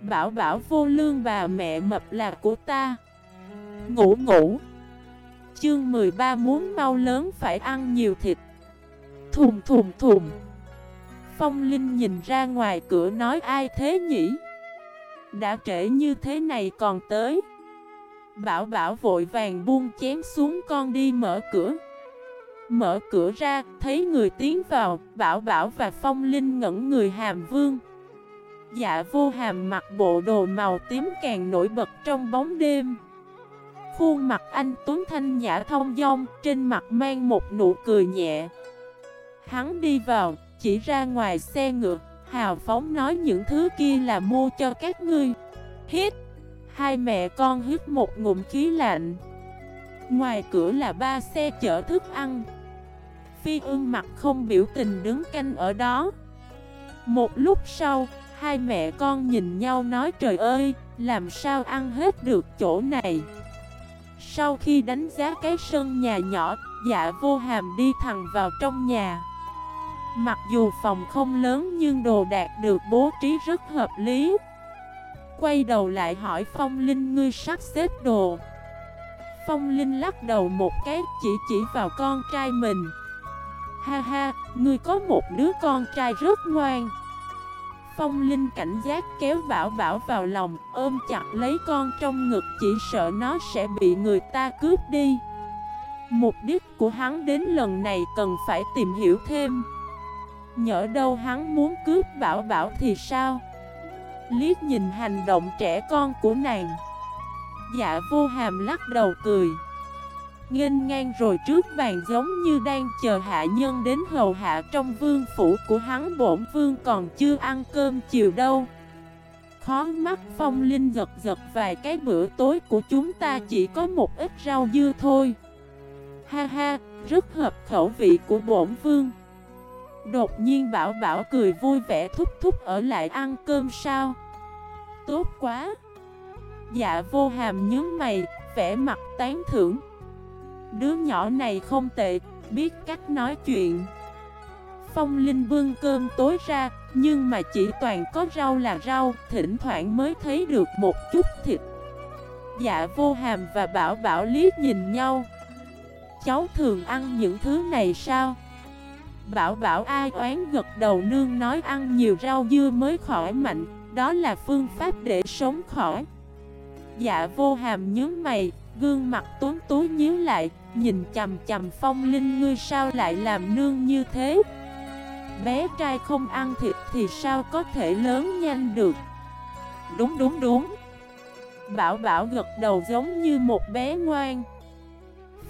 Bảo bảo vô lương bà mẹ mập là của ta. Ngủ ngủ. Chương 13 muốn mau lớn phải ăn nhiều thịt. Thùm thùm thùm. Phong Linh nhìn ra ngoài cửa nói ai thế nhỉ? Đã trễ như thế này còn tới. Bảo bảo vội vàng buông chén xuống con đi mở cửa. Mở cửa ra, thấy người tiến vào, Bảo Bảo và Phong Linh ngẩn người hàm vương. Dạ vô hàm mặc bộ đồ màu tím càng nổi bật trong bóng đêm. Khuôn mặt anh Tuấn Thanh nhã thông dong, trên mặt mang một nụ cười nhẹ. Hắn đi vào, chỉ ra ngoài xe ngựa, hào phóng nói những thứ kia là mua cho các ngươi. Hít! Hai mẹ con hít một ngụm khí lạnh. Ngoài cửa là ba xe chở thức ăn. Phi ương mặt không biểu tình đứng canh ở đó. Một lúc sau, hai mẹ con nhìn nhau nói trời ơi, làm sao ăn hết được chỗ này? Sau khi đánh giá cái sân nhà nhỏ, dạ vô hàm đi thẳng vào trong nhà. Mặc dù phòng không lớn nhưng đồ đạc được bố trí rất hợp lý. Quay đầu lại hỏi Phong Linh ngươi sắp xếp đồ? Phong Linh lắc đầu một cái chỉ chỉ vào con trai mình. Ha ha, ngươi có một đứa con trai rất ngoan. Phong Linh cảnh giác kéo Bảo Bảo vào lòng, Ôm chặt lấy con trong ngực chỉ sợ nó sẽ bị người ta cướp đi. Mục đích của hắn đến lần này cần phải tìm hiểu thêm. Nhỡ đâu hắn muốn cướp Bảo Bảo thì sao? Liếc nhìn hành động trẻ con của nàng. Dạ vô hàm lắc đầu cười. Nghênh ngang rồi trước bàn giống như đang chờ hạ nhân đến hầu hạ trong vương phủ của hắn bổn vương còn chưa ăn cơm chiều đâu. Khó mắt phong linh giật giật vài cái bữa tối của chúng ta chỉ có một ít rau dưa thôi. Ha ha, rất hợp khẩu vị của bổn vương. Đột nhiên bảo bảo cười vui vẻ thúc thúc ở lại ăn cơm sao? Tốt quá. Dạ vô hàm nhớ mày, vẻ mặt tán thưởng. Đứa nhỏ này không tệ, biết cách nói chuyện. Phong Linh bưng cơm tối ra, nhưng mà chỉ toàn có rau là rau, thỉnh thoảng mới thấy được một chút thịt. Dạ vô hàm và bảo bảo liếc nhìn nhau. Cháu thường ăn những thứ này sao? Bảo bảo ai oán gật đầu nương nói ăn nhiều rau dưa mới khỏi mạnh Đó là phương pháp để sống khỏi. Dạ vô hàm nhớ mày Gương mặt tuấn tú nhíu lại, Nhìn chầm chầm phong linh, ngươi sao lại làm nương như thế? Bé trai không ăn thịt thì sao có thể lớn nhanh được? Đúng đúng đúng. Bảo bảo gật đầu giống như một bé ngoan.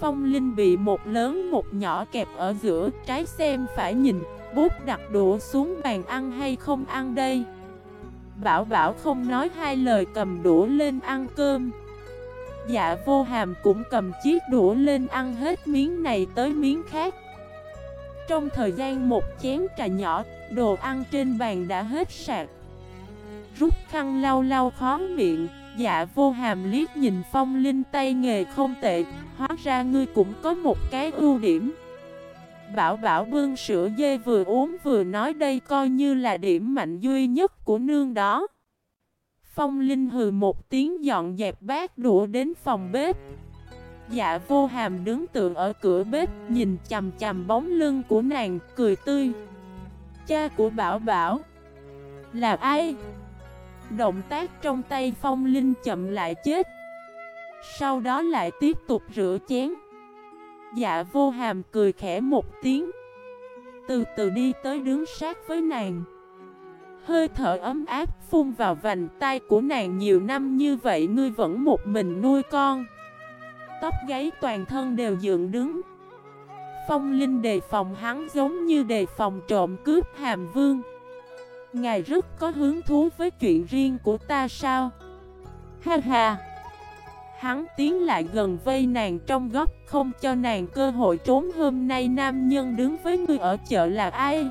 Phong Linh bị một lớn một nhỏ kẹp ở giữa, Trái xem phải nhìn, Bút đặt đũa xuống bàn ăn hay không ăn đây? Bảo bảo không nói hai lời cầm đũa lên ăn cơm. Dạ vô hàm cũng cầm chiếc đũa lên ăn hết miếng này tới miếng khác. Trong thời gian một chén trà nhỏ, đồ ăn trên bàn đã hết sạc. Rút khăn lau lau khó miệng, dạ vô hàm liếc nhìn phong linh tay nghề không tệ Hóa ra ngươi cũng có một cái ưu điểm. Bảo bảo bưng sữa dê vừa uống vừa nói đây coi như là điểm mạnh duy nhất của nương đó. Phong Linh hừ một tiếng dọn dẹp bát đũa đến phòng bếp. Dạ vô hàm đứng tượng ở cửa bếp, Nhìn chầm chầm bóng lưng của nàng, cười tươi. Cha của Bảo Bảo, Là ai? Động tác trong tay Phong Linh chậm lại chết. Sau đó lại tiếp tục rửa chén. Dạ vô hàm cười khẽ một tiếng. Từ từ đi tới đứng sát với nàng. Hơi thở ấm áp phun vào vành tay của nàng nhiều năm như vậy ngươi vẫn một mình nuôi con. Tóc gáy toàn thân đều dựng đứng. Phong Linh đề phòng hắn giống như đề phòng trộm cướp hàm vương. Ngài rất có hứng thú với chuyện riêng của ta sao? Ha ha! Hắn tiến lại gần vây nàng trong góc, Không cho nàng cơ hội trốn. Hôm nay nam nhân đứng với ngươi ở chợ là ai?